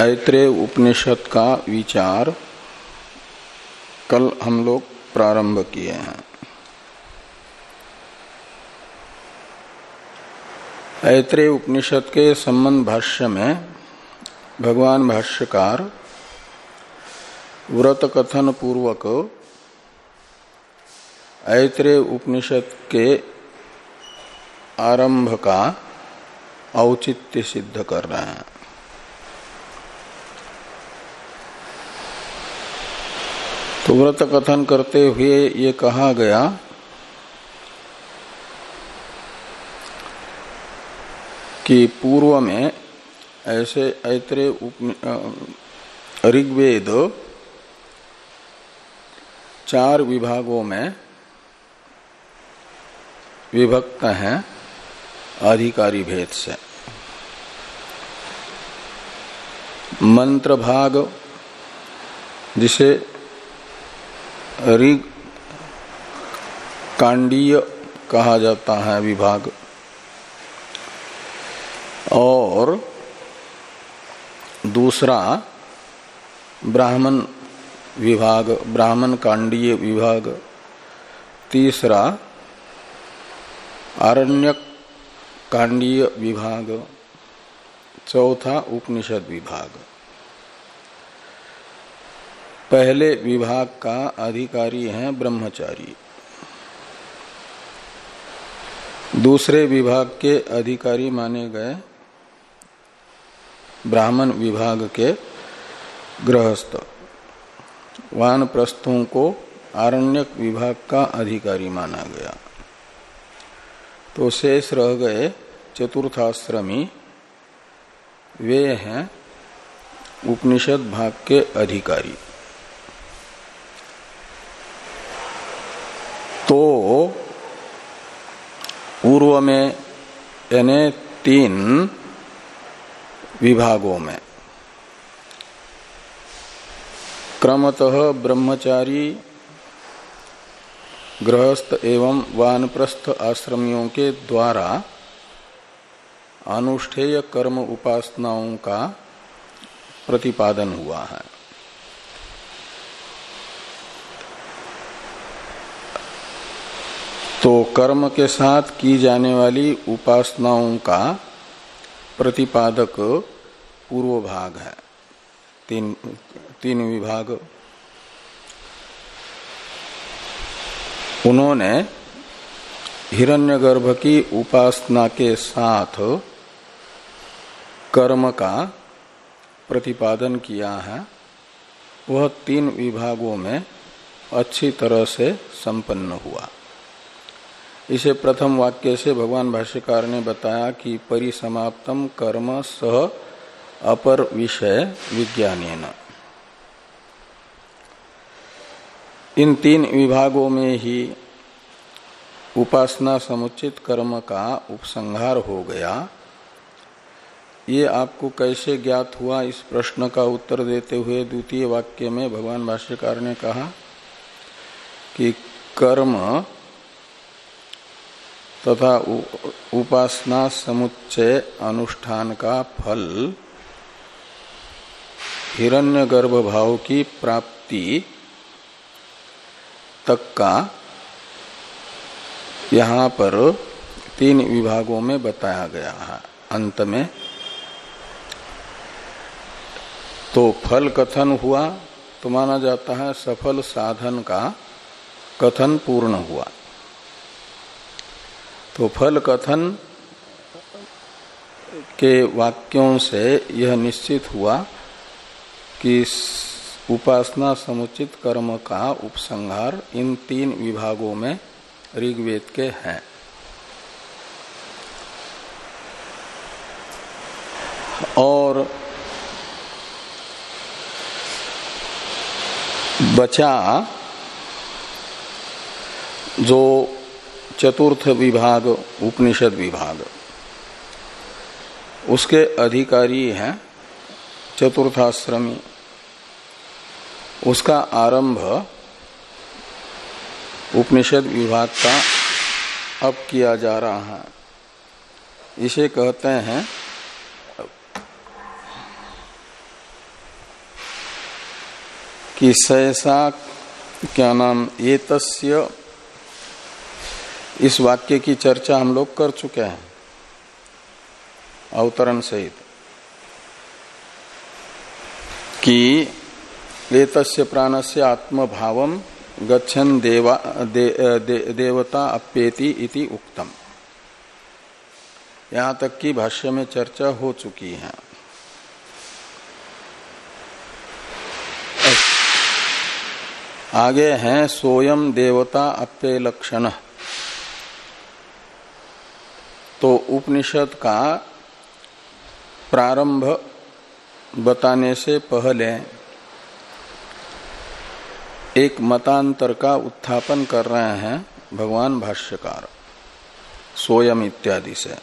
ऐत्रेय उपनिषद का विचार कल हम लोग प्रारंभ किए हैं। ऐत्रेय उपनिषद के संबंध भाष्य में भगवान भाष्यकार व्रत कथन पूर्वक ऐत्रेय उपनिषद के आरंभ का औचित्य सिद्ध कर रहे हैं। तो व्रत कथन करते हुए ये कहा गया, कि पूर्व में ऐसे ऐत्रे ऋग्वेद चार विभागों में विभक्त हैं अधिकारी भेद से। मंत्र भाग, जिसे ऋग कांडीय कहा जाता है विभाग। और दूसरा ब्राह्मण विभाग, ब्राह्मण कांडीय विभाग। तीसरा आरण्यक कांडीय विभाग। चौथा उपनिषद विभाग। पहले विभाग का अधिकारी है ब्रह्मचारी। दूसरे विभाग के अधिकारी माने गए ब्राह्मण विभाग के गृहस्थ। वान प्रस्थों को आरण्यक विभाग का अधिकारी माना गया। तो शेष रह गए चतुर्थाश्रमी। वे हैं उपनिषद भाग के अधिकारी। तो पूर्व में यानी तीन विभागों में। क्रमतः ब्रह्मचारी, गृहस्थ एवं वानप्रस्थ आश्रमियों के द्वारा अनुष्ठेय कर्म उपासनाओं का प्रतिपादन हुआ है। तो कर्म के साथ की जाने वाली उपासनाओं का प्रतिपादक पूर्व भाग है। तीन तीन विभाग। उन्होंने हिरण्यगर्भ की उपासना के साथ कर्म का प्रतिपादन किया है। वह तीन विभागों में अच्छी तरह से संपन्न हुआ। इसे प्रथम वाक्य से भगवान भाष्यकार ने बताया कि परिसमाप्तम कर्म सह अपर विषय विज्ञान इन तीन विभागों में ही उपासना समुचित कर्म का उपसंहार हो गया। ये आपको कैसे ज्ञात हुआ, इस प्रश्न का उत्तर देते हुए द्वितीय वाक्य में भगवान भाष्यकार ने कहा कि कर्म तथा उपासना समुच्चय अनुष्ठान का फल हिरण्य गर्भ भाव की प्राप्ति तक का यहाँ पर तीन विभागों में बताया गया है। अंत में तो फल कथन हुआ तो माना जाता है सफल साधन का कथन पूर्ण हुआ। तो फल कथन के वाक्यों से यह निश्चित हुआ कि उपासना समुचित कर्म का उपसंहार इन तीन विभागों में ऋग्वेद के हैं। और बचा जो चतुर्थ विभाग, उपनिषद विभाग। उसके अधिकारी हैं चतुर्थाश्रमी। उसका आरंभ उपनिषद विभाग का अब किया जा रहा है। इसे कहते हैं कि सहसा क्या नाम ये इस वाक्य की चर्चा हम लोग कर चुके हैं। अवतरण सहित। कि लेतस्य प्राणस्य आत्मभाव गच्छन देवा दे, दे, देवता अप्येति इति उक्तम। यहाँ तक की भाष्य में चर्चा हो चुकी है। आगे हैं सोयम देवता अप्य लक्षण तो उपनिषद का प्रारंभ बताने से पहले एक मतांतर का उत्थापन कर रहे हैं भगवान भाष्यकार, सोयम इत्यादि से।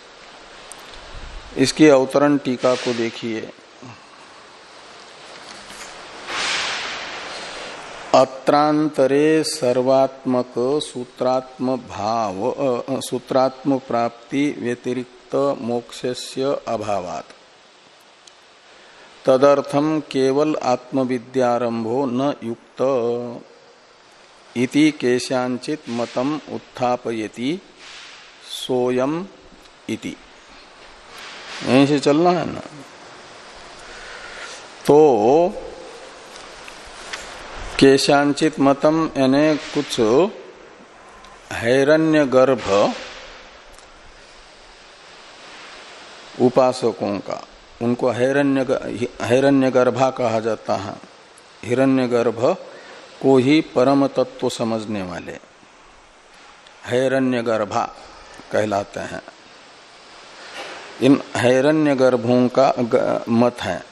इसकी अवतरण टीका को देखिए। अत्रांतरे सर्वात्मक सूत्रात्म भाव सूत्रात्म प्राप्ति व्यतिरिक्त मोक्षस्य अभावात। तदर्थम केवल आत्मविद्यारंभो न युक्त इति केशांचित मतम उत्थापयति सोयम इति। यहीं से चलना है ना? तो केशांचित मतम यानी कुछ हैरण्य गर्भ उपासकों का उनको हैरण्य हैरण्य गर्भा कहा जाता है। हिरण्य गर्भ को ही परम तत्व समझने वाले हैरण्य गर्भा कहलाते हैं। इन हैरण्य गर्भों का मत है।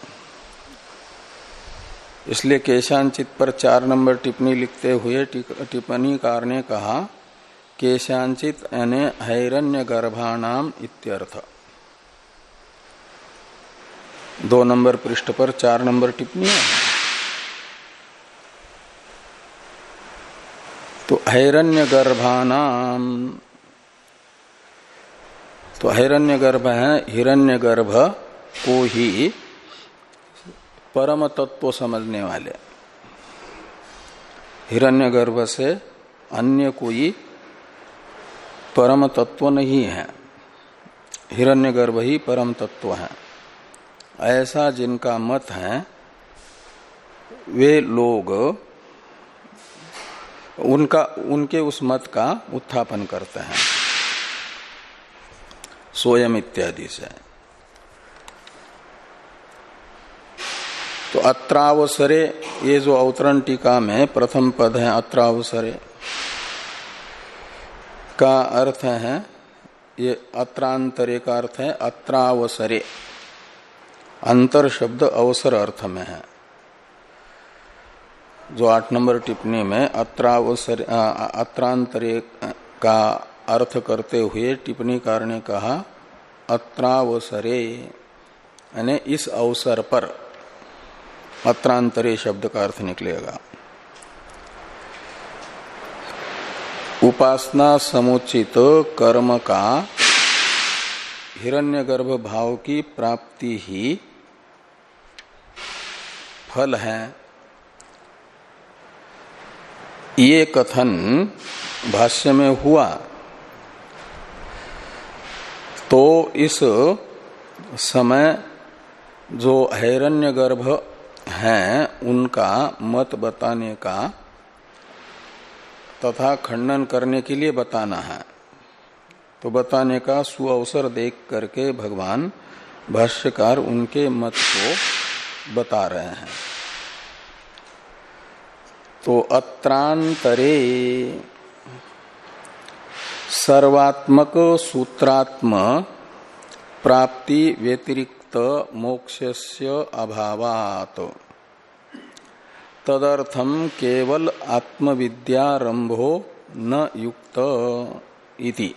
इसलिए केशांचित पर चार नंबर टिप्पणी लिखते हुए टिप्पणी कार ने कहा, केशांचित यानी हैरण्य गर्भाणाम इत्यर्थ। दो नंबर पृष्ठ पर चार नंबर टिप्पणी तो हैरण्य गर्भानाम तो हैरण्य गर्भ है हिरण्य गर्भ को ही परम तत्व समझने वाले। हिरण्यगर्भ से अन्य कोई परम तत्व नहीं है। हिरण्यगर्भ ही परम तत्व है। ऐसा जिनका मत है, वे लोग उनका, उनके उस मत का उत्थापन करते हैं। सोयम इत्यादि से। तो अत्रावसरे, ये जो अवतरण टीका में प्रथम पद है अत्रावसरे, का अर्थ है, ये अत्रांतरे का अर्थ है अत्रावसरे। अंतर शब्द अवसर अर्थ में है। जो आठ नंबर टिप्पणी में अत्रावसर अत्रांतरे का अर्थ करते हुए टिप्पणीकार ने कहा, अत्रावसरे, यानी इस अवसर पर। अत्रांतरे शब्द का अर्थ निकलेगा। उपासना समुचित कर्म का हिरण्यगर्भ भाव की प्राप्ति ही फल है। ये कथन भाष्य में हुआ। तो इस समय जो हैरण्यगर्भ हैं, उनका मत बताने का तथा खंडन करने के लिए बताना है। तो बताने का सुअवसर देख करके भगवान भाष्यकार उनके मत को बता रहे हैं। तो अत्रांतरे सर्वात्मक सूत्रात्म प्राप्ति व्यतिरिक्त मोक्षस्य अभावात। तदर्थम केवल आत्मविद्यारंभो न युक्त इति।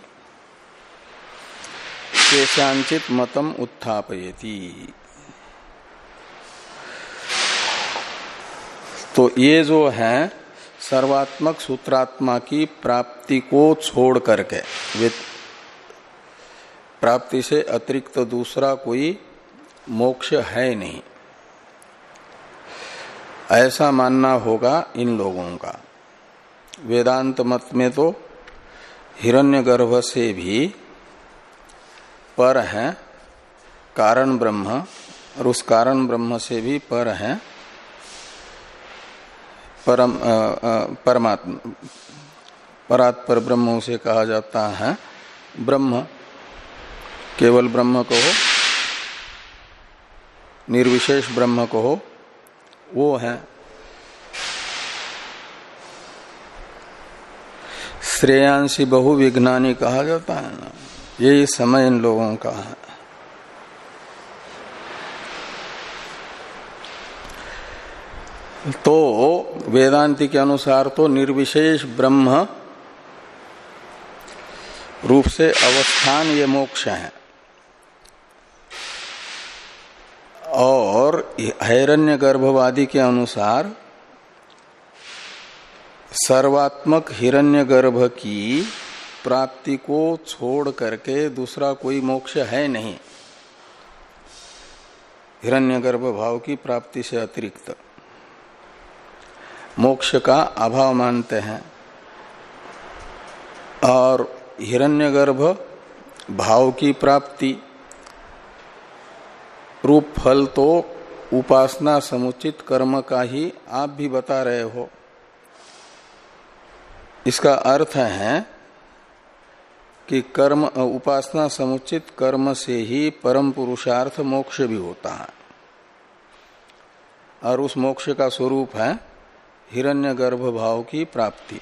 केशांचित मतम उत्थापयति। तो ये जो है, सर्वात्मक सूत्रात्मा की प्राप्ति को छोड़ करके प्राप्ति से अतिरिक्त दूसरा कोई मोक्ष है नहीं। ऐसा मानना होगा इन लोगों का। वेदांत मत में तो हिरण्यगर्भ से भी पर है, कारण ब्रह्म, और उस कारण ब्रह्म से भी पर है, परम परमात्मा, परात्पर ब्रह्म उसे कहा जाता है, ब्रह्म, केवल ब्रह्म को हो निर्विशेष ब्रह्म को वो है श्रेयांशी बहु विज्ञानी कहा जाता है ना, यही समय इन लोगों का है। तो वेदांति के अनुसार तो निर्विशेष ब्रह्म रूप से अवस्थान ये मोक्ष है। और हैरण्य गर्भवादी के अनुसार सर्वात्मक हिरण्य गर्भ की प्राप्ति को छोड़ करके दूसरा कोई मोक्ष है नहीं। हिरण्य गर्भ भाव की प्राप्ति से अतिरिक्त। मोक्ष का अभाव मानते हैं। और हिरण्यगर्भ भाव की प्राप्ति रूप फल तो उपासना समुचित कर्म का ही आप भी बता रहे हो। इसका अर्थ है कि कर्म उपासना समुचित कर्म से ही परम पुरुषार्थ मोक्ष भी होता है। और उस मोक्ष का स्वरूप है हिरण्य गर्भ भाव की प्राप्ति।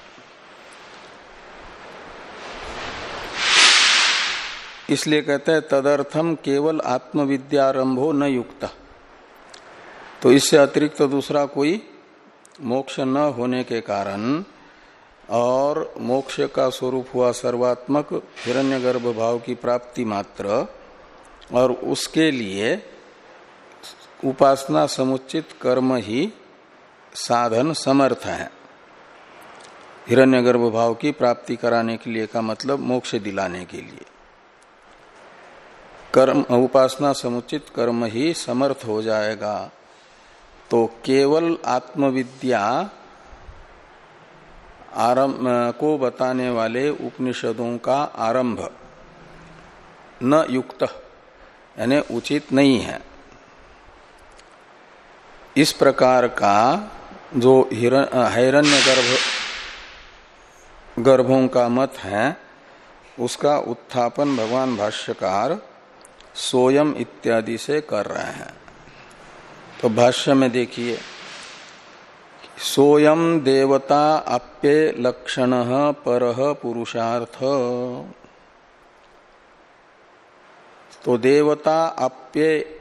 इसलिए कहते हैं, तदर्थम केवल आत्मविद्यारंभो न युक्त। तो इससे अतिरिक्त तो दूसरा कोई मोक्ष न होने के कारण और मोक्ष का स्वरूप हुआ सर्वात्मक, हिरण्यगर्भ भाव की प्राप्ति मात्र और उसके लिए उपासना समुचित कर्म ही साधन समर्थ है। हिरण्यगर्भ भाव की प्राप्ति कराने के लिए का मतलब मोक्ष दिलाने के लिए। कर्म उपासना समुचित कर्म ही समर्थ हो जाएगा। तो केवल आत्मविद्या आरंभ को बताने वाले उपनिषदों का आरंभ न युक्त, यानी उचित नहीं है। इस प्रकार का जो हिरण्य गर्भ गर्भों का मत है, उसका उत्थापन भगवान भाष्यकार सोयम इत्यादि से कर रहे हैं। तो भाष्य में देखिए, सोयम देवता अप्य लक्षण पर पुरुषार्थ। तो देवता अप्य,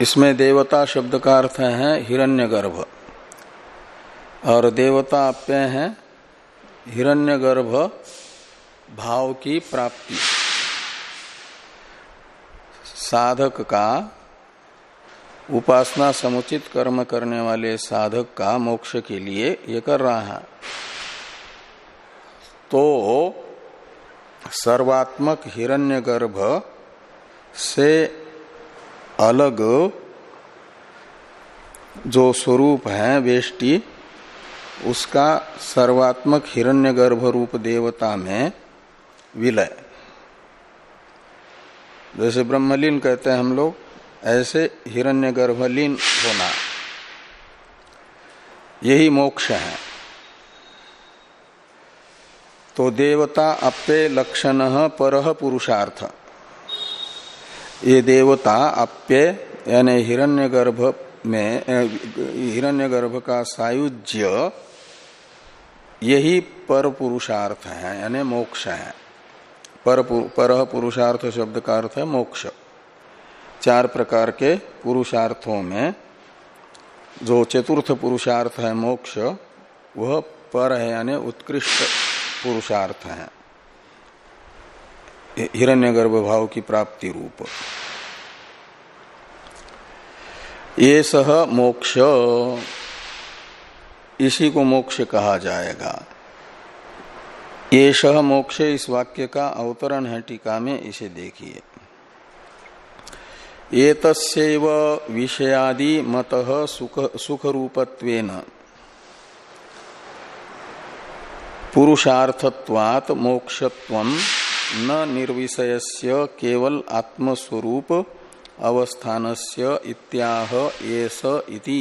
इसमें देवता शब्द का अर्थ है हिरण्यगर्भ। और देवता अप्य है हिरण्यगर्भ भाव की प्राप्ति। साधक का उपासना समुचित कर्म करने वाले साधक का मोक्ष के लिए ये कर रहा है। तो सर्वात्मक हिरण्यगर्भ से अलग जो स्वरूप है वेष्टि, उसका सर्वात्मक हिरण्यगर्भ रूप देवता में विलय। जैसे ब्रह्मलीन कहते हैं हम लोग, ऐसे हिरण्यगर्भलीन होना। यही मोक्ष है। तो देवता अप्य लक्षण पर पुरुषार्थ। ये देवता अप्य यानी हिरण्यगर्भ में हिरण्यगर्भ का सायुज्य, यही पर पुरुषार्थ है, यानी मोक्ष है। पर पुरुषार्थ शब्द का अर्थ है मोक्ष। चार प्रकार के पुरुषार्थों में जो चतुर्थ पुरुषार्थ है मोक्ष, वह पर है यानी उत्कृष्ट पुरुषार्थ है। हिरण्यगर्भ भाव की प्राप्ति रूप। ये सह मोक्ष, इसी को मोक्ष कहा जाएगा। ये सह मोक्ष इस वाक्य का अवतरण है, टीका में इसे देखिए। एतस्यैव विषयादि मत सुख सुख रूपत्वेन पुरुषार्थत्वात् मोक्षत्व न निर्विषयस्य केवल आत्मस्वरूप अवस्थानस्य इत्याह इति।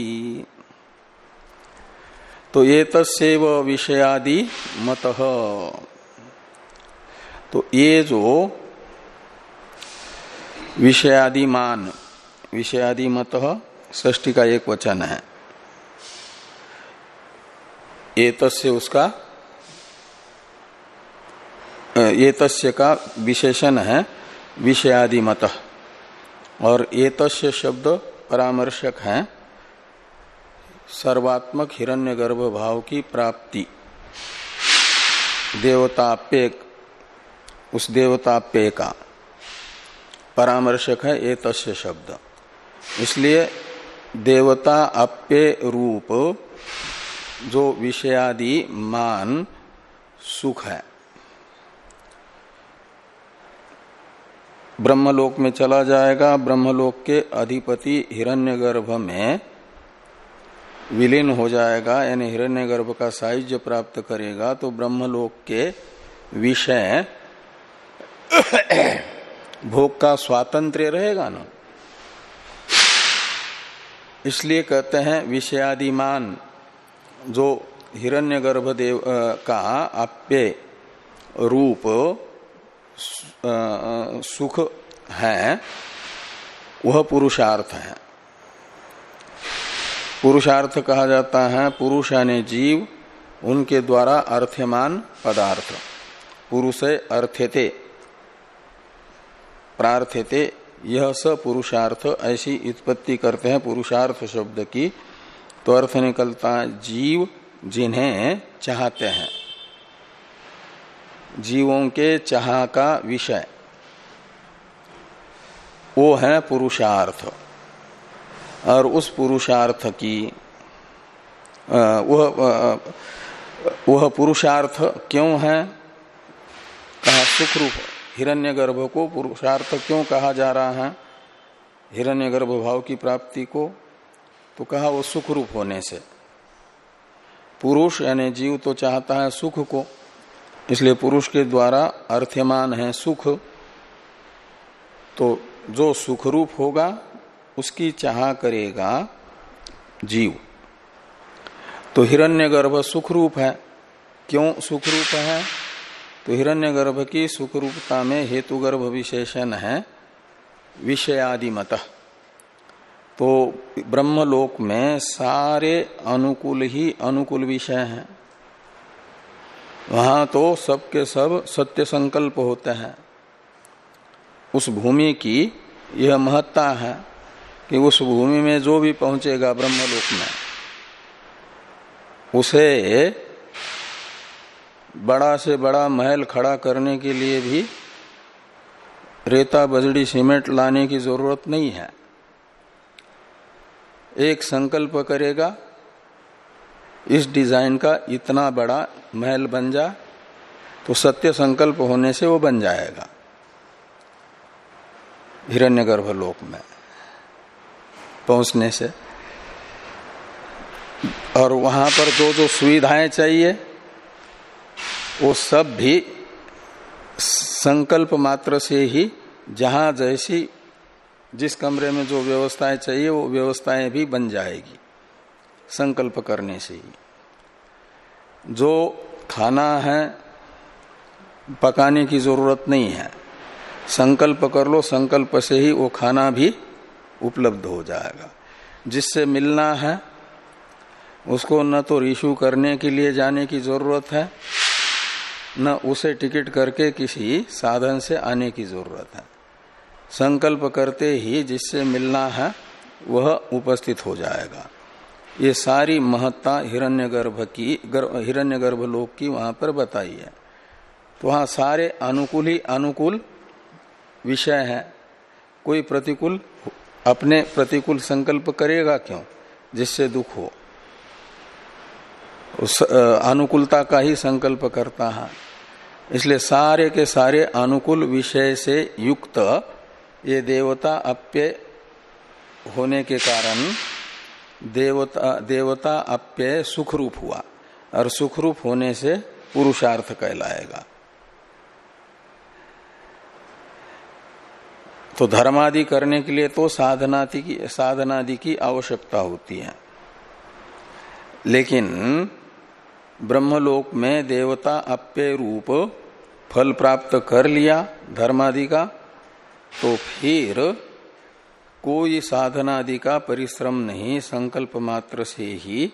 तो ये तस्व विषयादि मत। तो ये जो विषयादिमान विषयादि मत ष्टी का एक वचन है। ये तस्य उसका ये तस्य का विशेषण है विषयादि मत और ये तस्य शब्द परामर्शक है। सर्वात्मक हिरण्यगर्भ भाव की प्राप्ति। देवताप्य उस देवताप्य का परामर्शक है ये तस्य शब्द। इसलिए देवता अप्य रूप जो विषयादि मान सुख है। ब्रह्मलोक में चला जाएगा। ब्रह्मलोक के अधिपति हिरण्यगर्भ में विलीन हो जाएगा, यानी हिरण्यगर्भ का साहिज्य प्राप्त करेगा तो ब्रह्मलोक के विषय भोग का स्वातंत्र रहेगा ना? इसलिए कहते हैं विषयादिमान, जो हिरण्यगर्भ देव का आप्य रूप सुख है, वह पुरुषार्थ है। पुरुषार्थ कहा जाता है, पुरुष यानी जीव, उनके द्वारा अर्थमान पदार्थ। पुरुष अर्थ्यते, प्रार्थ्यते, यह स पुरुषार्थ, ऐसी उत्पत्ति करते हैं पुरुषार्थ शब्द की तो अर्थ निकलता जीव, जिन्हें चाहते हैं। जीवों के चाह का विषय, वो है पुरुषार्थ। और उस पुरुषार्थ की वह वह पुरुषार्थ क्यों है? कहा सुख रूप हिरण्यगर्भ को पुरुषार्थ क्यों कहा जा रहा है? हिरण्यगर्भ भाव की प्राप्ति को तो कहा वो सुख रूप होने से। पुरुष यानी जीव तो चाहता है सुख को, इसलिए पुरुष के द्वारा अर्थमान है सुख। तो जो सुख रूप होगा उसकी चाह करेगा जीव। तो हिरण्यगर्भ सुख रूप है। क्यों सुख रूप है? तो हिरण्यगर्भ की सुख रूपता में हेतुगर्भ विशेषण है विषयादि मत तो ब्रह्मलोक में सारे अनुकूल ही अनुकूल विषय हैं। वहाँ तो सबके सब सत्य संकल्प होते हैं। उस भूमि की यह महत्ता है। कि उस भूमि में जो भी पहुंचेगा ब्रह्मलोक में, उसे बड़ा से बड़ा महल खड़ा करने के लिए भी रेता बजड़ी सीमेंट लाने की ज़रूरत नहीं है। एक संकल्प करेगा, इस डिज़ाइन का इतना बड़ा महल बन जा तो सत्य संकल्प होने से वो बन जाएगा। हिरण्यगर्भ लोक में। पहुँचने से। और वहाँ पर जो जो सुविधाएँ चाहिए, वो सब भी संकल्प मात्र से ही, जहाँ जैसी जिस कमरे में जो व्यवस्थाएँ चाहिए, वो व्यवस्थाएँ भी बन जाएगी, संकल्प करने से ही। जो खाना है, पकाने की ज़रूरत नहीं है। संकल्प कर लो, संकल्प से ही वो खाना भी उपलब्ध हो जाएगा। जिससे मिलना है, उसको न तो रिशु करने के लिए जाने की ज़रूरत है, न उसे टिकट करके किसी साधन से आने की ज़रूरत है। संकल्प करते ही जिससे मिलना है, वह उपस्थित हो जाएगा। ये सारी महत्ता हिरण्यगर्भ की हिरण्यगर्भ लोक की वहाँ पर बताई है। तो वहाँ सारे अनुकूल ही अनुकूल विषय है। कोई प्रतिकूल अपने प्रतिकूल संकल्प करेगा क्यों? जिससे दुख हो। उस अनुकूलता का ही संकल्प करता है। इसलिए सारे के सारे अनुकूल विषय से युक्त ये देवता अप्य होने के कारण देवता देवता अप्यय सुखरूप हुआ और सुखरूप होने से पुरुषार्थ कहलाएगा। तो धर्मादि करने के लिए तो साधनादि की साधनादि की आवश्यकता होती है। लेकिन ब्रह्मलोक में देवता अप्य रूप फल प्राप्त कर लिया धर्मादि का तो फिर कोई साधनादि का परिश्रम नहीं, संकल्प मात्र से ही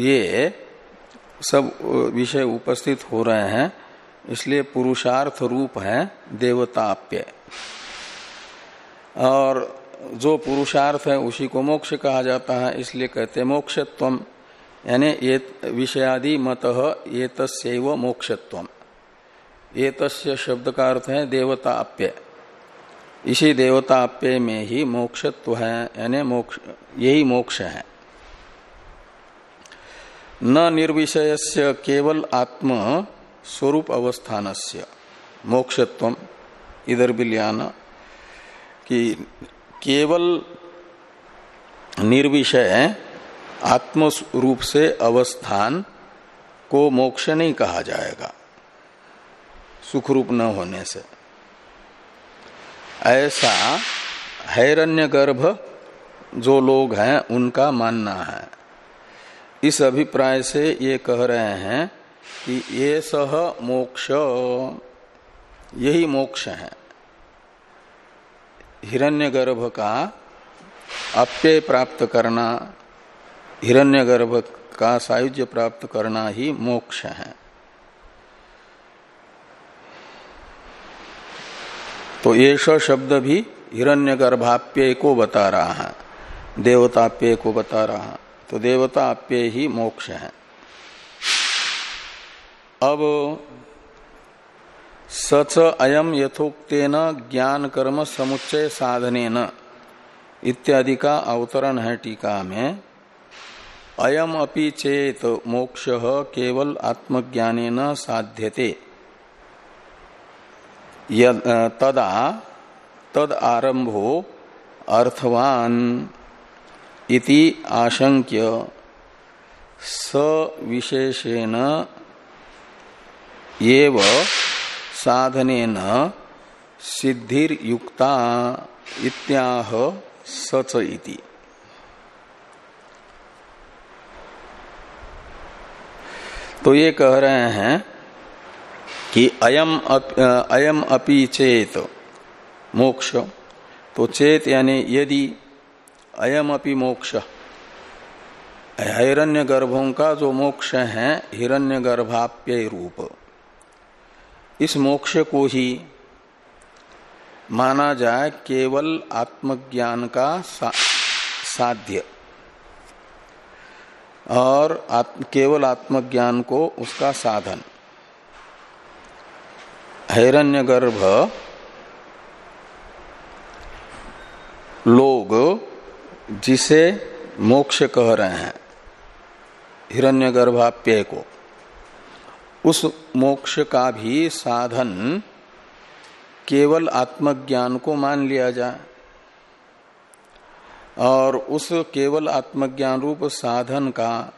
ये सब विषय उपस्थित हो रहे हैं, इसलिए पुरुषार्थ रूप है देवताप्य। और जो पुरुषार्थ है उसी को मोक्ष कहा जाता है, इसलिए कहते मोक्षत्व यानी ये विषयादि मत ये तस्व मोक्षत्व ये तस्य शब्द का अर्थ है देवताप्य। इसी देवताप्य में ही मोक्षत्व है, यानी मोक्ष, यही मोक्ष है। न निर्विषय केवल आत्म स्वरूप अवस्थान से मोक्षत्व इधर भी लियाना कि केवल निर्विषय आत्म रूप से अवस्थान को मोक्ष नहीं कहा जाएगा, सुखरूप न होने से। ऐसा हैरण्य गर्भ जो लोग हैं, उनका मानना है। इस अभिप्राय से ये कह रहे हैं कि ये सह मोक्ष। यही मोक्ष है। हिरण्यगर्भ का अप्यय प्राप्त करना, हिरण्यगर्भ का सायुज्य प्राप्त करना ही मोक्ष है। तो ये शब्द भी हिरण्यगर्भाप्य को बता रहा है, देवताप्य को बता रहा है तो देवता अप्य ही मोक्ष है। अब सच अयम यथोक्तेन ज्ञान कर्म समुच्चय साधने न इत्यादि का अवतरण है टीका में। अयम अपि चेत मोक्ष केवल आत्मज्ञान साध्यते। तदा तद आरंभो अर्थवान इति आशंक्य सविशेषेण एव साधनेन सिद्धिर्युक्ता इत्याह सच इति। तो ये कह रहे हैं कि अयम अयम अपि चेत मोक्ष। तो चेत यानी यदि अयम अपि मोक्ष हिरण्य गर्भों का जो मोक्ष है हिरण्य गर्भाप्य रूप। इस मोक्ष को ही माना जाए केवल आत्मज्ञान का सा, साध्य। और आत्म, केवल आत्मज्ञान को उसका साधन। हिरण्यगर्भ लोग जिसे मोक्ष कह रहे हैं हिरण्यगर्भाप्य को उस मोक्ष का भी साधन केवल आत्मज्ञान को मान लिया जाए और उस केवल आत्मज्ञान रूप साधन का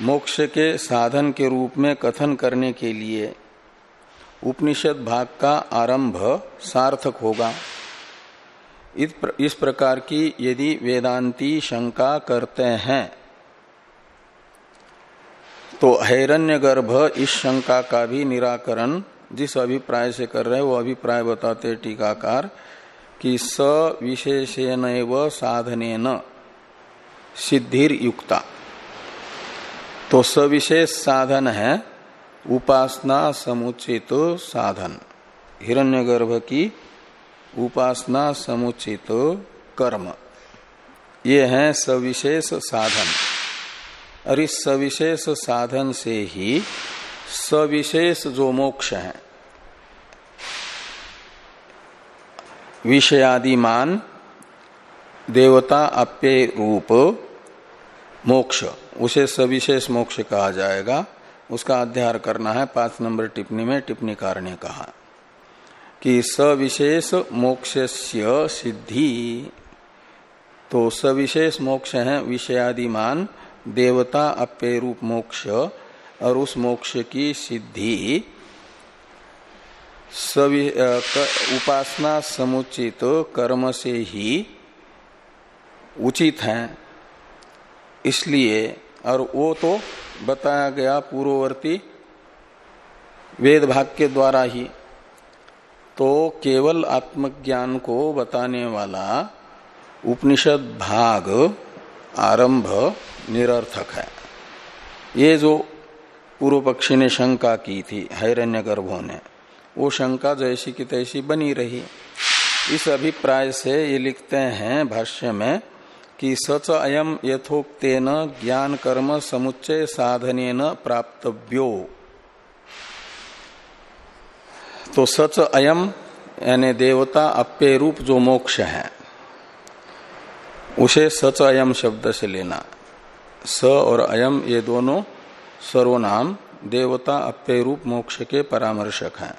मोक्ष के साधन के रूप में कथन करने के लिए उपनिषद भाग का आरंभ सार्थक होगा। इस प्रकार की यदि वेदांती शंका करते हैं तो हैरण्यगर्भ इस शंका का भी निराकरण जिस अभिप्राय से कर रहे हैं, वो अभिप्राय बताते टीकाकार कि स विशेषण व साधने न सिद्धिर युक्ता। तो सविशेष साधन है, उपासना समुचित साधन। हिरण्यगर्भ की उपासना समुचित कर्म। ये है सविशेष साधन। और इस सविशेष साधन से ही सविशेष जो मोक्ष है, विषयादिमान, देवता अप्य रूप मोक्ष, उसे सविशेष मोक्ष कहा जाएगा। उसका अध्ययन करना है पाँच नंबर टिप्पणी में, टिप्पणी कार ने कहा कि सविशेष मोक्ष सिद्धि तो सविशेष मोक्ष है विषयादिमान देवता अप्य रूप मोक्ष और उस मोक्ष की सिद्धि उपासना समुचित कर्म से ही उचित है। इसलिए, और वो तो बताया गया पूर्ववर्ती वेद भाग के द्वारा ही तो केवल आत्मज्ञान को बताने वाला उपनिषद भाग आरंभ निरर्थक है। ये जो पूर्व पक्षी ने शंका की थी हैरण्य गर्भों ने, वो शंका जैसी की तैसी बनी रही। इस अभिप्राय से ये लिखते हैं भाष्य में कि सच अयम यथोक्तेन ज्ञान कर्म समुच्चय साधन प्राप्तव्यो। तो सच अयम यानी देवता अप्य रूप जो मोक्ष है। उसे सच अयम शब्द से लेना। स और अयम ये दोनों सर्वनाम, देवता अप्य रूप मोक्ष के परामर्शक हैं।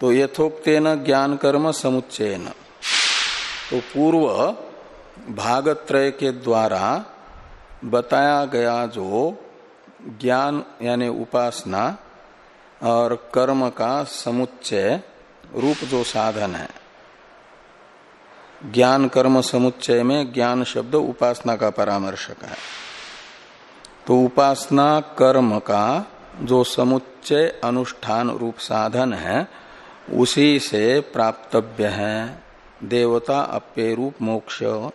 तो यथोक्तेन ज्ञान कर्म समुच्चयन। तो पूर्व भागत्रय के द्वारा बताया गया जो ज्ञान यानी उपासना और कर्म का समुच्चय रूप जो साधन है। ज्ञान कर्म समुच्चय में ज्ञान शब्द उपासना का परामर्शक है। तो उपासना कर्म का जो समुच्चय अनुष्ठान रूप साधन है, उसी से प्राप्तव्य है। देवता अप्य रूप मोक्ष। अब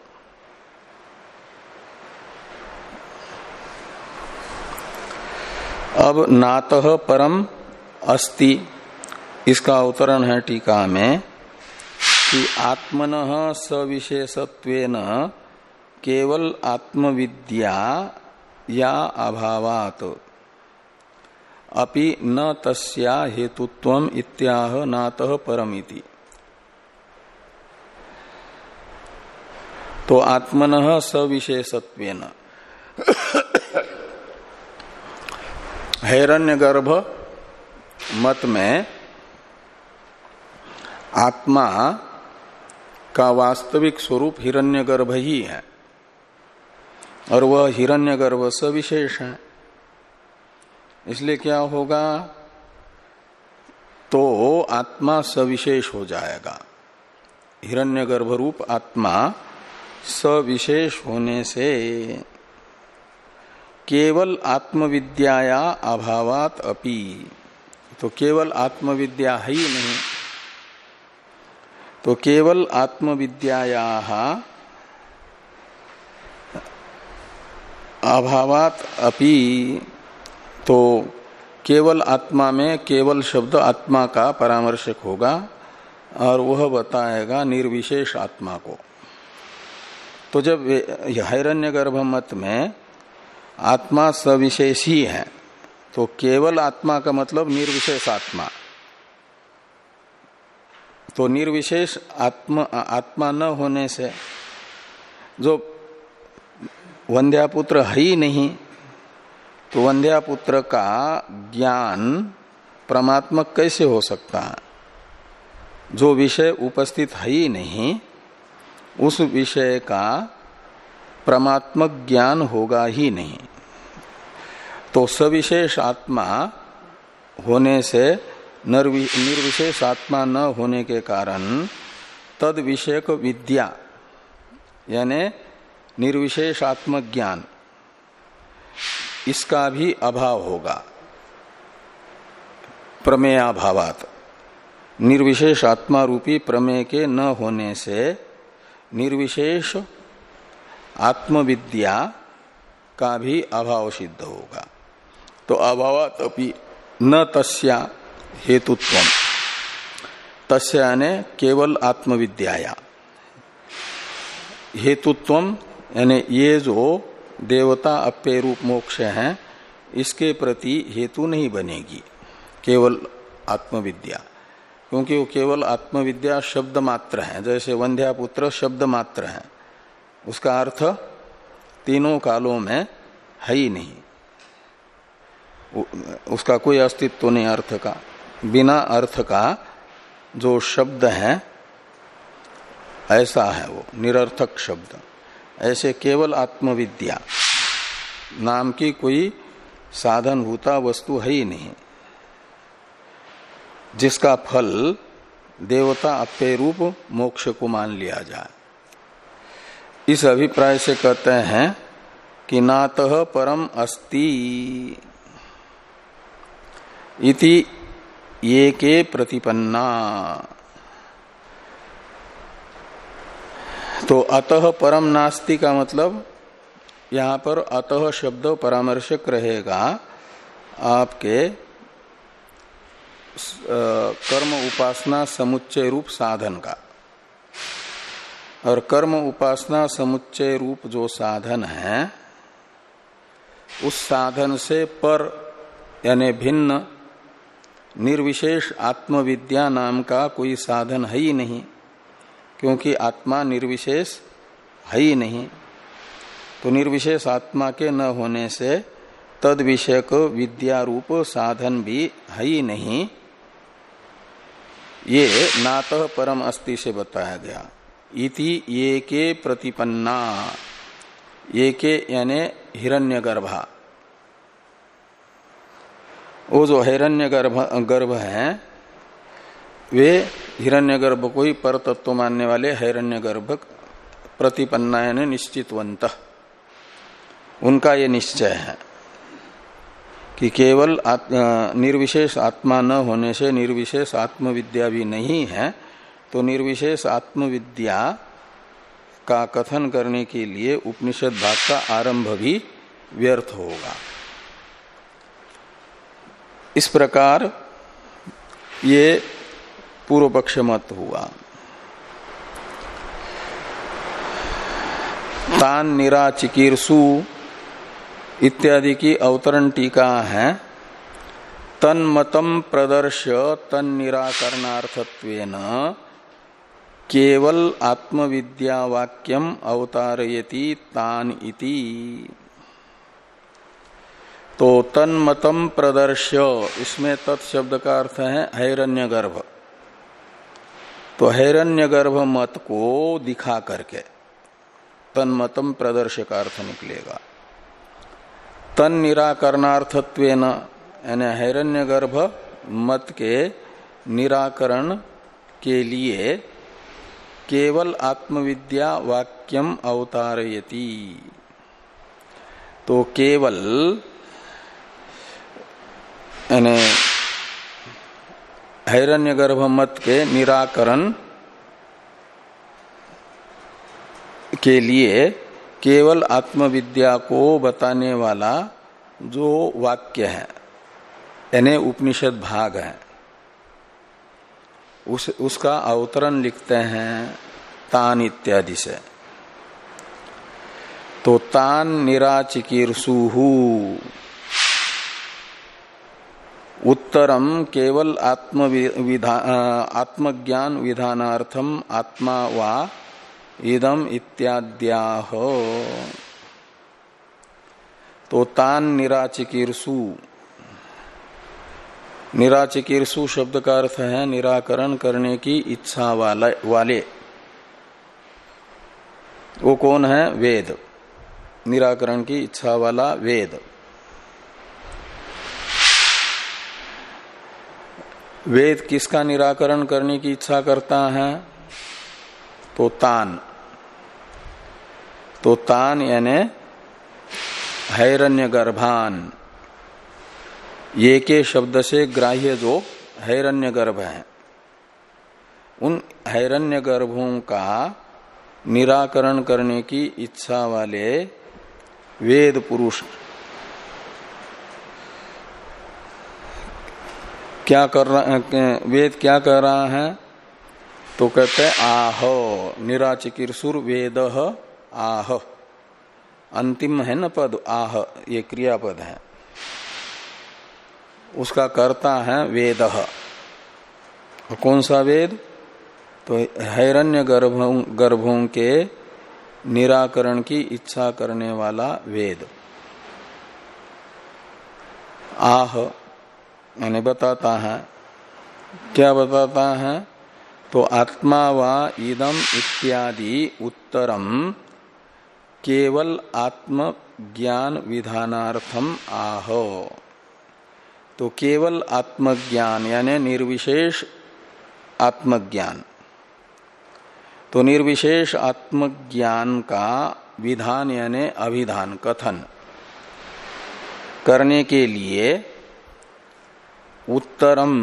नातः परम अस्ति। इसका अवतरण है टीका में। कि आत्मन सविशेषत्व केवल आत्मविद्या या अभावात। अपि न तस्या हेतुत्व इत्याह नातः परमिति। तो आत्मन सविशेषत्व हैरण्यगर्भ मत में आत्मा का वास्तविक स्वरूप हिरण्यगर्भ ही है। और वह हिरण्यगर्भ सविशेष है। इसलिए क्या होगा? तो आत्मा सविशेष हो जाएगा। हिरण्यगर्भ रूप आत्मा सविशेष होने से केवल आत्मविद्या अभावात अपि। तो केवल आत्मविद्या है नहीं तो केवल आत्मविद्याया अभावात अपि तो केवल आत्मा में केवल शब्द आत्मा का परामर्शक होगा और वह बताएगा निर्विशेष आत्मा को। तो जब हिरण्य गर्भ मत में आत्मा सविशेष ही है तो केवल आत्मा का मतलब निर्विशेष आत्मा। तो निर्विशेष आत्मा आत्मा न होने से, जो वंध्यापुत्र है ही नहीं तो वंध्यापुत्र का ज्ञान परमात्मक कैसे हो सकता है? जो विषय उपस्थित है ही नहीं, उस विषय का परमात्मक ज्ञान होगा ही नहीं। तो सविशेष आत्मा होने से निर्विशेष आत्मा न होने के कारण तद विषयक विद्या, यानी निर्विशेष आत्मज्ञान इसका भी अभाव होगा। प्रमेयाभावात। निर्विशेष आत्मा रूपी प्रमेय के न होने से निर्विशेष आत्मविद्या का भी अभाव सिद्ध होगा। तो अभावत अपनी न तस्या हेतुत्व तस्य यानी केवल आत्मविद्याया। हेतुत्व यानी ये जो देवता अप्य रूप मोक्ष है, इसके प्रति हेतु नहीं बनेगी। केवल आत्मविद्या। क्योंकि वो केवल आत्मविद्या शब्द मात्र है। जैसे वंध्या पुत्र शब्द मात्र है। उसका अर्थ, तीनों कालों में है ही नहीं। उसका कोई अस्तित्व नहीं, अर्थ का। बिना अर्थ का जो शब्द है, ऐसा है वो, निरर्थक शब्द। ऐसे केवल आत्मविद्या। नाम की कोई साधनभूता वस्तु है ही नहीं। जिसका फल देवता अपे रूप मोक्ष को मान लिया जाए। इस अभिप्राय से कहते हैं कि नात परम अस्ति। इति ये के प्रतिपन्ना। तो अतः परम नास्ति का मतलब यहाँ पर अतः शब्द परामर्शक रहेगा आपके कर्म उपासना समुच्चय रूप साधन का। और कर्म उपासना समुच्चय रूप जो साधन है, उस साधन से पर, यानी भिन्न निर्विशेष आत्मविद्या नाम का कोई साधन है ही नहीं, क्योंकि आत्मा निर्विशेष है ही नहीं। तो निर्विशेष आत्मा के न होने से तद विषयक विद्या रूप साधन भी है ही नहीं। ये नात परम अस्ति से बताया गया। इति ये के प्रतिपन्ना ये के यानी हिरण्यगर्भा। वो जो हिरण्य गर्भ गर्भ है वे हिरण्य गर्भ को ही पर तत्व मानने वाले हिरण्यगर्भ प्रतिपन्ना यानी निश्चितवंत। उनका ये निश्चय है कि केवल आत, निर्विशेष आत्मा न होने से निर्विशेष आत्मविद्या भी नहीं है तो निर्विशेष आत्मविद्या का कथन करने के लिए उपनिषद भाग का आरंभ भी व्यर्थ होगा। इस प्रकार ये पूर्व पक्ष मत हुआ। तान निराचिकीर्सु इत्यादि की अवतरण टीका है। तन्मतम प्रदर्श, तन निराकरणार्थत्वेन केवल आत्मविद्या वाक्यम अवतारयति तान इति। तो तन्मतम प्रदर्श इसमें तत्शब्द का अर्थ है हैरण्य गर्भ तो हैरण्य गर्भ मत को दिखा करके तन्मतम प्रदर्श का अर्थ निकलेगा। तन निराकरणार्थत्व यानी हैरण्य गर्भ मत के निराकरण के लिए केवल आत्मविद्या वाक्यम अवतारयति। तो केवल यानी हैरण्य गर्भ मत के निराकरण के लिए केवल आत्मविद्या को बताने वाला जो वाक्य है, यानी उपनिषद भाग है, उस, उसका अवतरण लिखते हैं तान इत्यादि से। तो तान निराचिकीर्सुहू। उत्तरम केवल आत्म आत्मज्ञान विधानार्थम आत्मा वा इदम इत्याद्या तो तान निराचिकीर्सु। निराचिकीर्सु शब्द का अर्थ है निराकरण करने की इच्छा वाले वाले। वो कौन है? वेद। निराकरण की इच्छा वाला वेद। वेद किसका निराकरण करने की इच्छा करता है? तो तान। तो तान यानी हैरण्य गर्भान ये के शब्द से ग्राह्य जो हैरण्य गर्भ है। उन हैरण्य गर्भों का निराकरण करने की इच्छा वाले वेद पुरुष क्या कर रहा वेद क्या कर रहा है? तो कहते आह, निराचिकिरसुर वेद आह। अंतिम है न पद? आह, ये क्रियापद है। उसका कर्ता है वेद। कौन सा वेद? तो हैरण्य गर्भों गर्भों के निराकरण की इच्छा करने वाला वेद। आह। यानी बताता है। क्या बताता है? तो आत्मा व इदम इत्यादि उत्तरम केवल आत्म ज्ञान विधानार्थम आह। तो केवल आत्मज्ञान यानी निर्विशेष आत्मज्ञान। तो निर्विशेष आत्मज्ञान का विधान यानी अभिधान कथन करने के लिए उत्तरम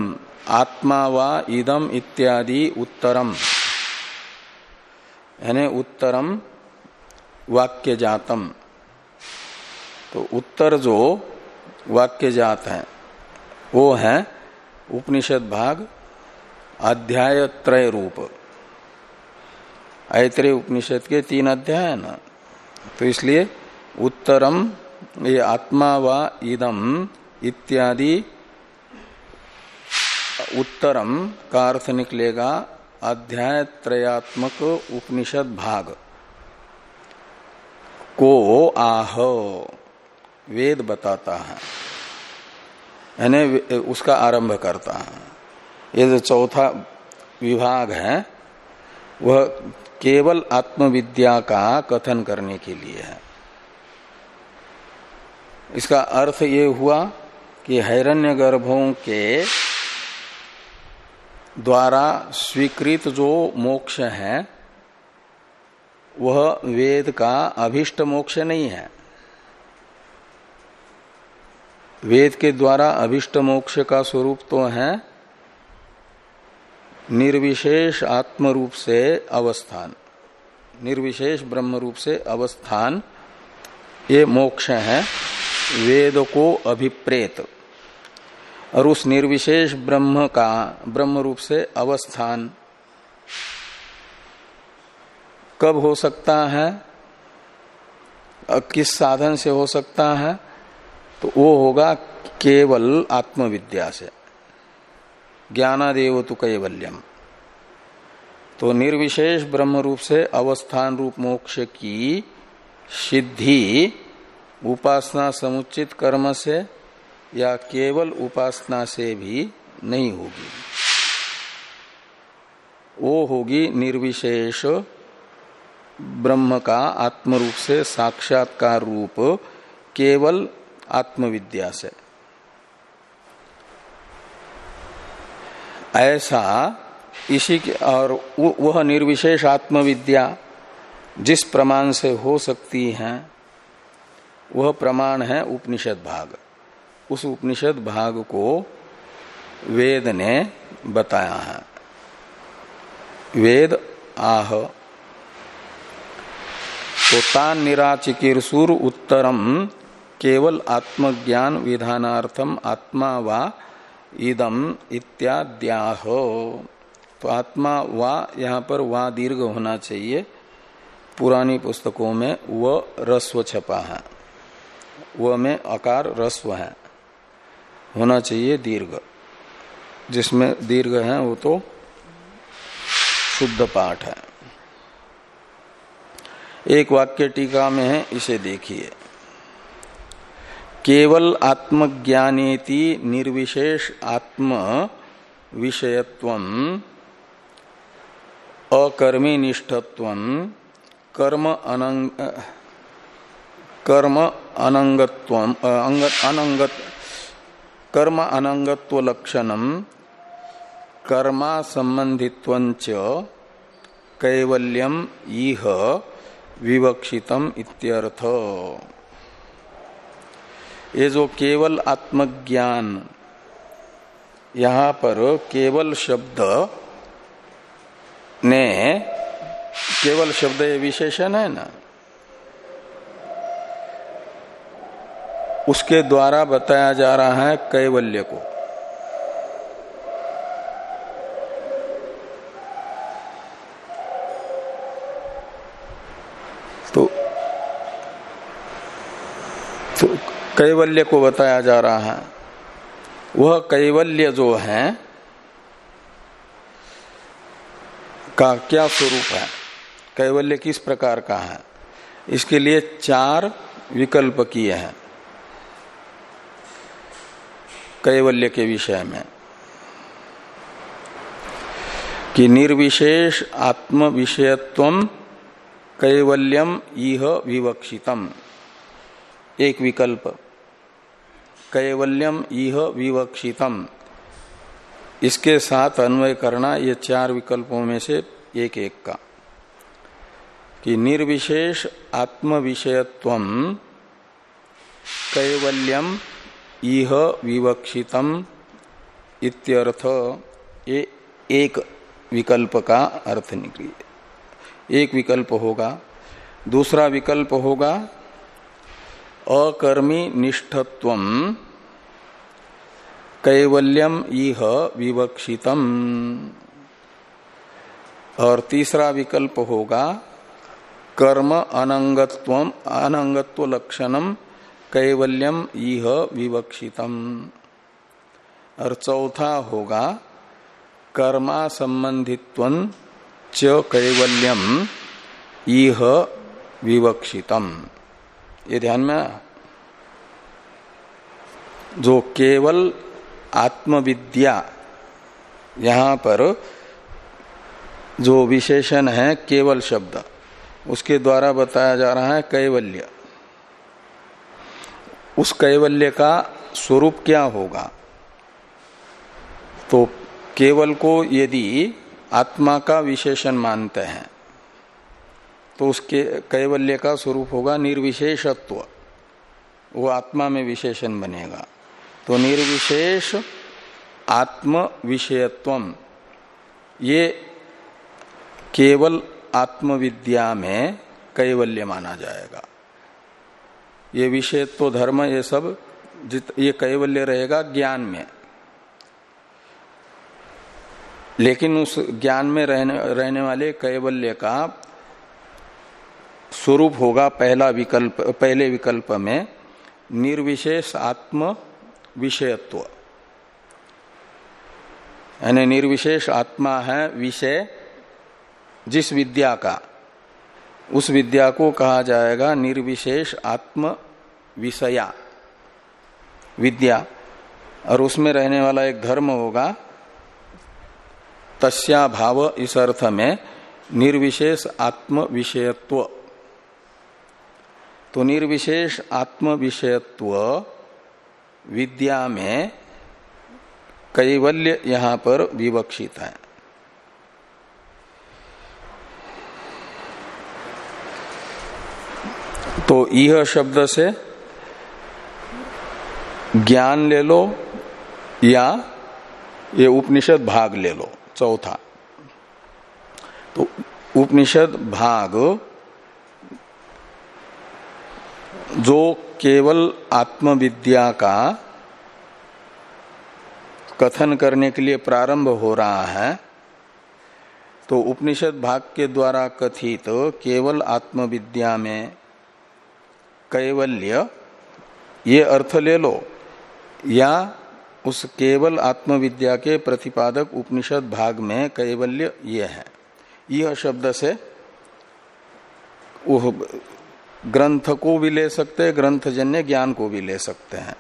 आत्मा व इदम इत्यादि उत्तरम। यानी उत्तरम वाक्य जातम तो उत्तर जो वाक्य जात है, वो है उपनिषद भाग अध्याय त्रय रूप। ऐत्रेय उपनिषद के तीन अध्याय है ना। तो इसलिए उत्तरम, ये आत्मा व इदम इत्यादि उत्तरम का अर्थ निकलेगा अध्याय त्रयात्मक उपनिषद भाग। को आह, वेद बताता है। यानी उसका आरंभ करता है। ये जो चौथा विभाग है, वह केवल आत्मविद्या का कथन करने के लिए है। इसका अर्थ ये हुआ कि हैरण्य गर्भों के द्वारा स्वीकृत जो मोक्ष है, वह वेद का अभिष्ट मोक्ष नहीं है। वेद के द्वारा अभिष्ट मोक्ष का स्वरूप तो है, निर्विशेष आत्म रूप से अवस्थान। निर्विशेष ब्रह्म रूप से अवस्थान, ये मोक्ष है, वेद को अभिप्रेत। और उस निर्विशेष ब्रह्म का, ब्रह्म रूप से अवस्थान। कब हो सकता है? किस साधन से हो सकता है? तो वो होगा केवल आत्मविद्या से। ज्ञानादेव तो कैवल्यम। तो निर्विशेष ब्रह्म रूप से अवस्थान रूप मोक्ष की सिद्धि, उपासना समुचित कर्म से या केवल उपासना से भी नहीं होगी। वो होगी निर्विशेष, ब्रह्म का आत्म रूप से साक्षात्कार रूप, केवल आत्मविद्या से। ऐसा इसी के और वह निर्विशेष आत्मविद्या जिस प्रमाण से हो सकती है, वह प्रमाण है उपनिषद भाग। उस उपनिषद भाग को वेद ने बताया है। वेद आह। तो निराचिकीर्सुर उत्तरम केवल आत्मज्ञान विधानार्थम आत्मा वा इदम इत्याद्याह। तो आत्मा वा यहाँ पर वा दीर्घ होना चाहिए। पुरानी पुस्तकों में व रस्व छपा है। व में अकार रस्व है। होना चाहिए दीर्घ। जिसमें दीर्घ है, वो तो शुद्ध पाठ है। एक वाक्य टीका में है, इसे देखिए। केवल आत्मज्ञानेति निर्विशेष आत्म विषयत्व अकर्मी निष्ठत्व कर्म अनंग कर्म अनंगत्व अनंगत कर्म अनंगत्व लक्षणम कर्मा संबंधित्व कैवल्यम इह विवक्षितम इत्यर्थ। ये जो केवल आत्मज्ञान, यहाँ पर केवल शब्द ने, केवल शब्द ये विशेषण है ना? उसके द्वारा बताया जा रहा है कैवल्य को। तो तो कैवल्य को बताया जा रहा है। वह कैवल्य जो है, का क्या स्वरूप है? कैवल्य किस प्रकार का है? इसके लिए चार विकल्प किए हैं। कैवल्य के विषय में, कि निर्विशेष आत्म विषयत्व कैवल्यम इह विवक्षितम। एक विकल्प कैवल्यम इह विवक्षितम। इसके साथ अन्वय करना ये चार विकल्पों में से एक एक का, कि निर्विशेष आत्म विषयत्व कैवल्यम इह विवक्षितम इत्यर्थ ये एक विकल्प का अर्थ निकली। एक विकल्प होगा, दूसरा विकल्प होगा, अकर्मी निष्ठत्व कैवल्यम इह विवक्षितम। और तीसरा विकल्प होगा, कर्म अनंगत्व अनंगत्व लक्षणम कैवल्यम इह विवक्षितम। और चौथा होगा कर्मा संबंधित्व च कैवल्यम इह विवक्षितम। ये ध्यान में जो केवल आत्मविद्या, यहाँ पर जो विशेषण है केवल शब्द, उसके द्वारा बताया जा रहा है कैवल्य। उस कैवल्य का स्वरूप क्या होगा? तो केवल को यदि आत्मा का विशेषण मानते हैं तो उसके कैवल्य का स्वरूप होगा निर्विशेषत्व। वो आत्मा में विशेषण बनेगा। तो निर्विशेष आत्म विषयत्व ये केवल आत्मविद्या में कैवल्य माना जाएगा। ये विषयत्व धर्म, ये सब जित, ये कैवल्य रहेगा ज्ञान में। लेकिन उस ज्ञान में रहने रहने वाले कैवल्य का स्वरूप होगा पहला विकल्प, पहले विकल्प में निर्विशेष आत्म विषयत्व। यानी निर्विशेष आत्मा है विषय, जिस विद्या का। उस विद्या को कहा जाएगा निर्विशेष आत्म विषया। विद्या। और उसमें रहने वाला एक धर्म होगा, तस्या भाव इस अर्थ में निर्विशेष आत्म विषयत्व। तो निर्विशेष आत्म विषयत्व विद्या में कैवल्य यहाँ पर विवक्षित है। तो यह शब्द से ज्ञान ले लो या ये उपनिषद भाग ले लो, चौथा। तो उपनिषद भाग जो केवल आत्मविद्या का कथन करने के लिए प्रारंभ हो रहा है तो उपनिषद भाग के द्वारा कथित केवल आत्मविद्या में कैवल्य, ये अर्थ ले लो। या उस केवल आत्मविद्या के प्रतिपादक उपनिषद भाग में कैवल्य ये है। यह शब्द से वह ग्रंथ को भी ले सकते हैं ग्रंथजन्य ज्ञान को भी ले सकते हैं।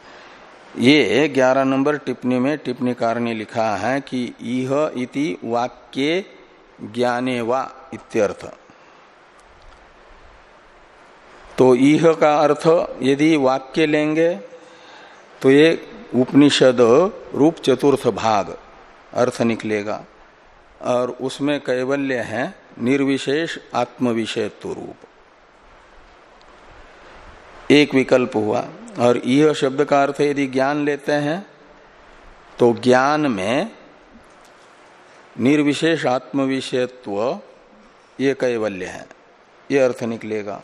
ये ग्यारह नंबर टिप्पणी में टिप्पणीकार ने लिखा है कि यह इति वाक्य ज्ञाने वा इत्यर्थ। तो यह का अर्थ, यदि वाक्य लेंगे तो ये उपनिषद रूप चतुर्थ भाग, अर्थ निकलेगा। और उसमें कैवल्य है, निर्विशेष आत्म रूप। एक विकल्प हुआ, और यह शब्द का अर्थ यदि ज्ञान लेते हैं तो ज्ञान में निर्विशेष आत्मविषयत्व, ये कैवल्य है, ये अर्थ निकलेगा।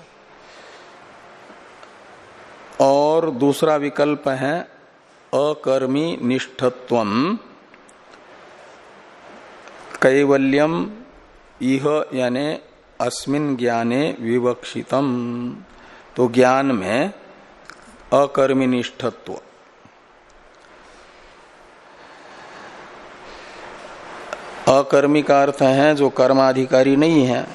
और दूसरा विकल्प है अकर्मी निष्ठत्व कैवल्यम इह यानि अस्मिन ज्ञाने विवक्षितम। तो ज्ञान में अकर्मी निष्ठत्व। अकर्मी का अर्थ है जो कर्माधिकारी नहीं है,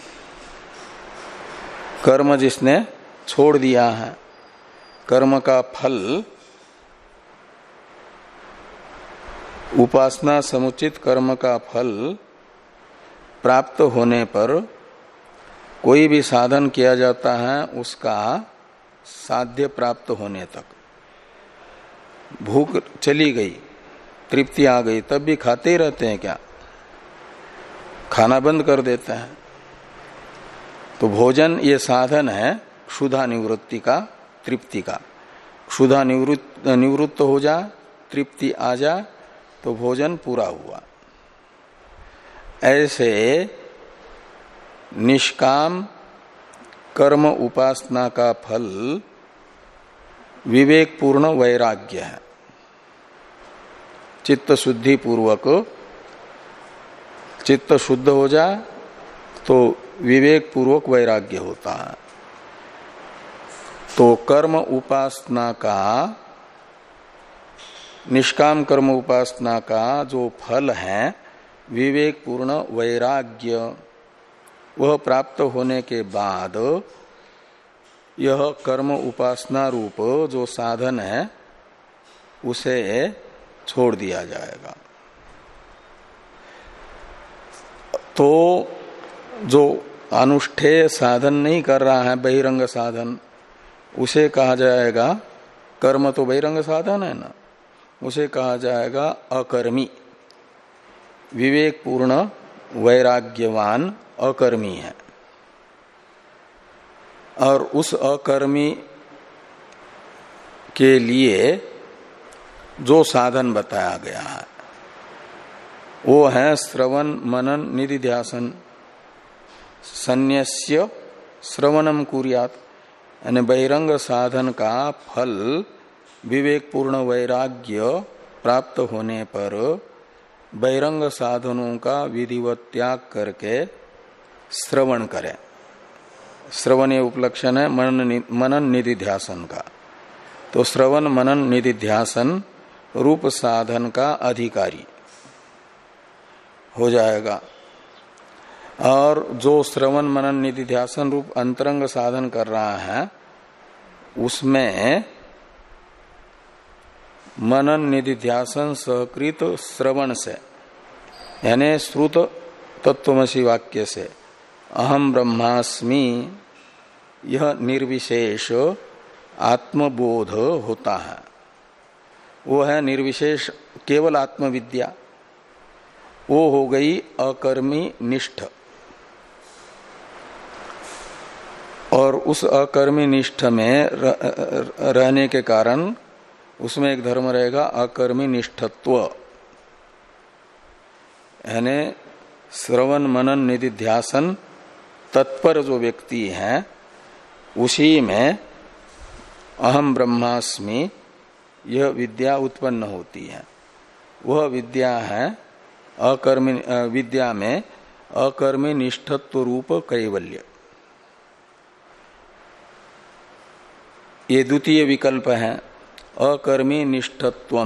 कर्म जिसने छोड़ दिया है। कर्म का फल उपासना समुचित कर्म का फल प्राप्त होने पर कोई भी साधन किया जाता है, उसका साध्य प्राप्त होने तक। भूख चली गई, तृप्ति आ गई, तब भी खाते ही रहते हैं क्या? खाना बंद कर देते हैं। तो भोजन ये साधन है, क्षुधा निवृत्ति का तृप्ति का। क्षुधा निवृत्त निवृत्त हो जा, तृप्ति आ जा तो भोजन पूरा हुआ। ऐसे निष्काम कर्म उपासना का फल विवेक पूर्ण वैराग्य है। चित्त शुद्धि पूर्वक चित्त शुद्ध हो जाए तो विवेक पूर्वक वैराग्य होता है। तो कर्म उपासना का, निष्काम कर्म उपासना का जो फल है विवेक पूर्ण वैराग्य, वह प्राप्त होने के बाद यह कर्म उपासना रूप जो साधन है, उसे छोड़ दिया जाएगा। तो जो अनुष्ठेय साधन नहीं कर रहा है, बहिरंग साधन उसे कहा जाएगा, कर्म तो बहिरंग साधन है ना? उसे कहा जाएगा, अकर्मी। विवेक पूर्ण वैराग्यवान, अकर्मी है। और उस अकर्मी के लिए जो साधन बताया गया है, वो है श्रवण, मनन निधि ध्यासन संन्यास्य श्रवणम कुरियात। यानी बहिरंग साधन का फल विवेक पूर्ण वैराग्य प्राप्त होने पर बहिरंग साधनों का विधिवत त्याग करके श्रवण करें। श्रवण ये उपलक्षण है मनन मनन निधि ध्यासन का। तो श्रवण, मनन निधि ध्यासन रूप साधन का अधिकारी। हो जाएगा। और जो श्रवण मनन निधि ध्यासन रूप अंतरंग साधन कर रहा है, उसमें मनन निधि ध्यासन सहकृत श्रवण से, यानी श्रुत तत्वमसी वाक्य से अहम ब्रह्मास्मि, यह निर्विशेष आत्मबोध होता है। वो है निर्विशेष, केवल आत्मविद्या। वो हो गई अकर्मी निष्ठ। और उस अकर्मी निष्ठ में रहने के कारण उसमें एक धर्म रहेगा अकर्मी निष्ठत्व। यानी श्रवण मनन निधि निधिध्यासन तत्पर जो व्यक्ति है, उसी में अहम ब्रह्मास्मि यह विद्या उत्पन्न होती है। वह विद्या है अकर्मी विद्या में अकर्मी निष्ठत्व रूप कैवल्य। ये द्वितीय विकल्प है। अकर्मी निष्ठत्व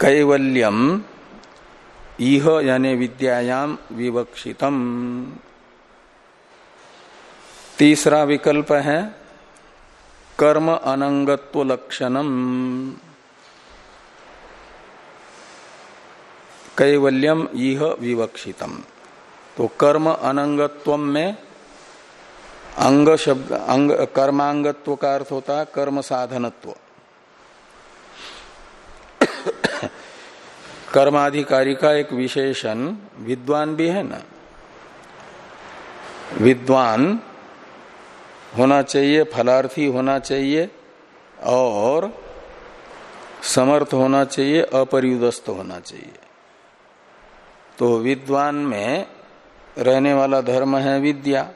कैवल्यम इह यानी विद्यायाम विवक्षितम। तीसरा विकल्प है, कर्म अनंगत्व लक्षणम। कैवल्यम इह विवक्षितम। तो कर्म अनंगत्व में अंग शब्द, अंग, कर्मांगत्व का अर्थ होता है कर्म साधनत्व। कर्माधिकारी का एक विशेषण, विद्वान भी है ना? विद्वान होना चाहिए, फलार्थी होना चाहिए और समर्थ होना चाहिए, अपरियुदस्त होना चाहिए। तो विद्वान में रहने वाला धर्म है विद्या।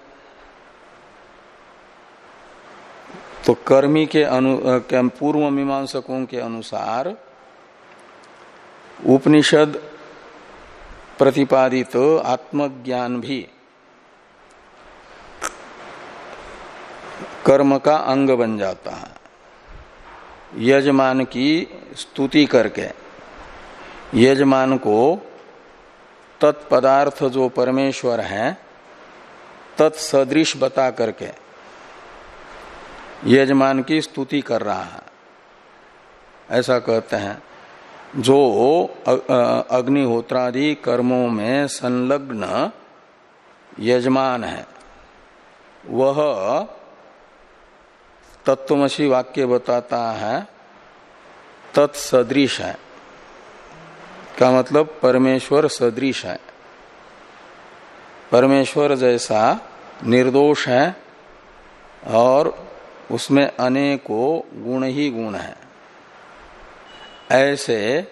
तो कर्मी के अनु पूर्व मीमांसकों के अनुसार उपनिषद प्रतिपादित आत्मज्ञान भी कर्म का अंग बन जाता है। यजमान की स्तुति करके, यजमान को तत्पदार्थ जो परमेश्वर है, तत्सदृश बता करके यजमान की स्तुति कर रहा है। ऐसा कहते हैं, जो अग्निहोत्रादि कर्मों में संलग्न यजमान है, वह तत्वमसी वाक्य बताता है, तत्सदृश है। का मतलब परमेश्वर सदृश है। परमेश्वर जैसा निर्दोष है और उसमें अनेकों गुण ही गुण है। ऐसे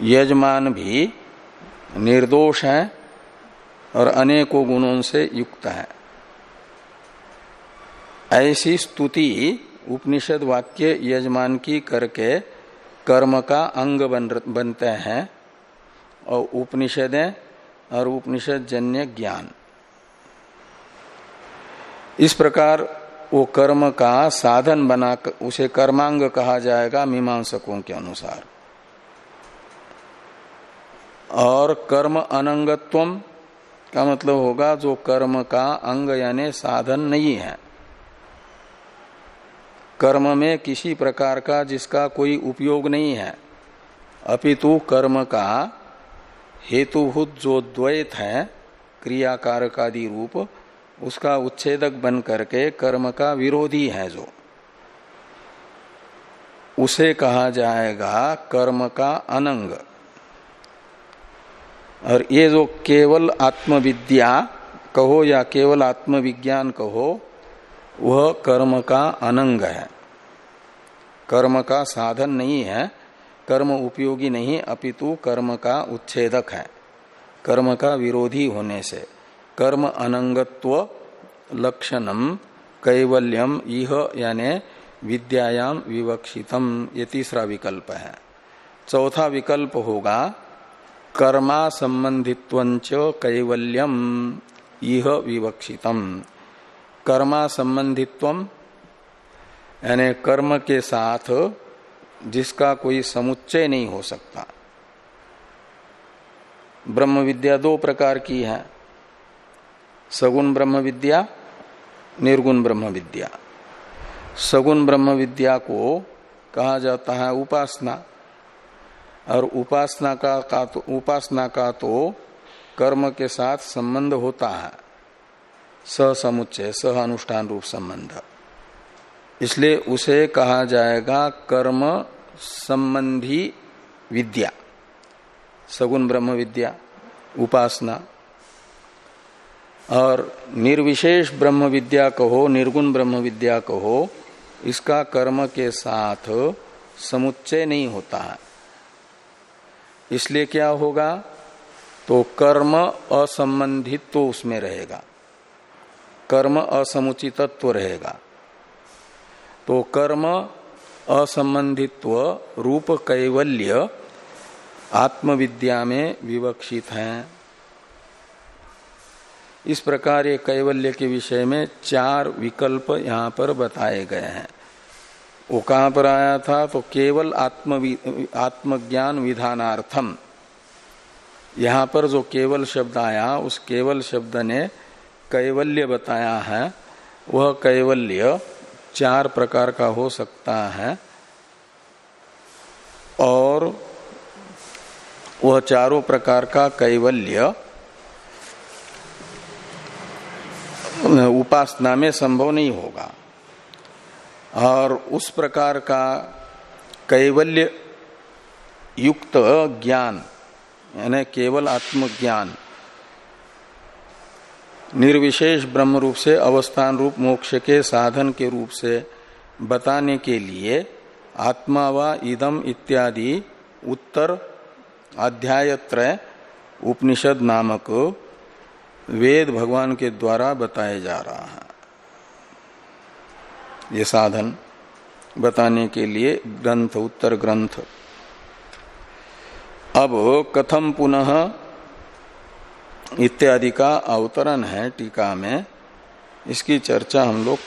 यजमान भी निर्दोष है और अनेकों गुणों से युक्त है। ऐसी स्तुति उपनिषद वाक्य यजमान की करके कर्म का अंग बन बनते हैं और उपनिषदें और उपनिषद जन्य ज्ञान। इस प्रकार वो कर्म का साधन बना उसे कर्मांग कहा जाएगा मीमांसकों के अनुसार। और कर्म अनंगत्व का मतलब होगा जो कर्म का अंग यानी साधन नहीं है। कर्म में किसी प्रकार का जिसका कोई उपयोग नहीं है। अपितु कर्म का हेतुभूत जो द्वैत है क्रियाकारकादि रूप उसका उच्छेदक बन करके कर्म का विरोधी है जो। उसे कहा जाएगा कर्म का अनंग। और ये जो केवल आत्मविद्या कहो या केवल आत्मविज्ञान कहो, वह कर्म का अनंग है। कर्म का साधन नहीं है, कर्म उपयोगी नहीं, अपितु कर्म का उच्छेदक है। कर्म का विरोधी होने से। कर्म अनंगत्व लक्षणम कैवल्यम इह यानी विद्यायाम विवक्षितम ये तीसरा विकल्प है चौथा विकल्प होगा कर्मा संबंधित्व कैवल्यम इह विवक्षितम। कर्मा संबंधित्व यानी कर्म के साथ जिसका कोई समुच्चय नहीं हो सकता। ब्रह्म विद्या दो प्रकार की है। सगुण ब्रह्म विद्या निर्गुण ब्रह्म विद्या। सगुण ब्रह्म विद्या को कहा जाता है उपासना। और उपासना का, का तो उपासना का तो कर्म के साथ संबंध होता है। सह समुच्चय सह अनुष्ठान रूप संबंध। इसलिए उसे कहा जाएगा कर्म संबंधी विद्या। सगुण ब्रह्म विद्या उपासना। और निर्विशेष ब्रह्म विद्या कहो, निर्गुण ब्रह्म विद्या कहो, इसका कर्म के साथ समुच्चय नहीं होता है। इसलिए क्या होगा? तो कर्म असंबंधित तो उसमें रहेगा। कर्म असमुचितत्व तो रहेगा। तो कर्म असंबंधित्व रूप कैवल्य आत्मविद्या में विवक्षित है। इस प्रकार ये कैवल्य के विषय में चार विकल्प यहाँ पर बताए गए हैं। वो कहाँ पर आया था? तो केवल आत्म आत्मज्ञान विधानार्थम। यहाँ पर जो केवल शब्द आया, उस केवल शब्द ने कैवल्य बताया है। वह कैवल्य चार प्रकार का हो सकता है। और वह चारों प्रकार का कैवल्य उपासना में संभव नहीं होगा। और उस प्रकार का कैवल्य युक्त ज्ञान, यानी केवल आत्मज्ञान, निर्विशेष ब्रह्म रूप से, अवस्थान रूप मोक्ष के साधन के रूप से बताने के लिए आत्मा व इदम इत्यादि उत्तर अध्यायत्रय उपनिषद नामक वेद भगवान के द्वारा बताया जा रहा है। ये साधन बताने के लिए ग्रंथ, उत्तर ग्रंथ। अब कथम पुनः इत्यादि का अवतरण है टीका में। इसकी चर्चा हम लोग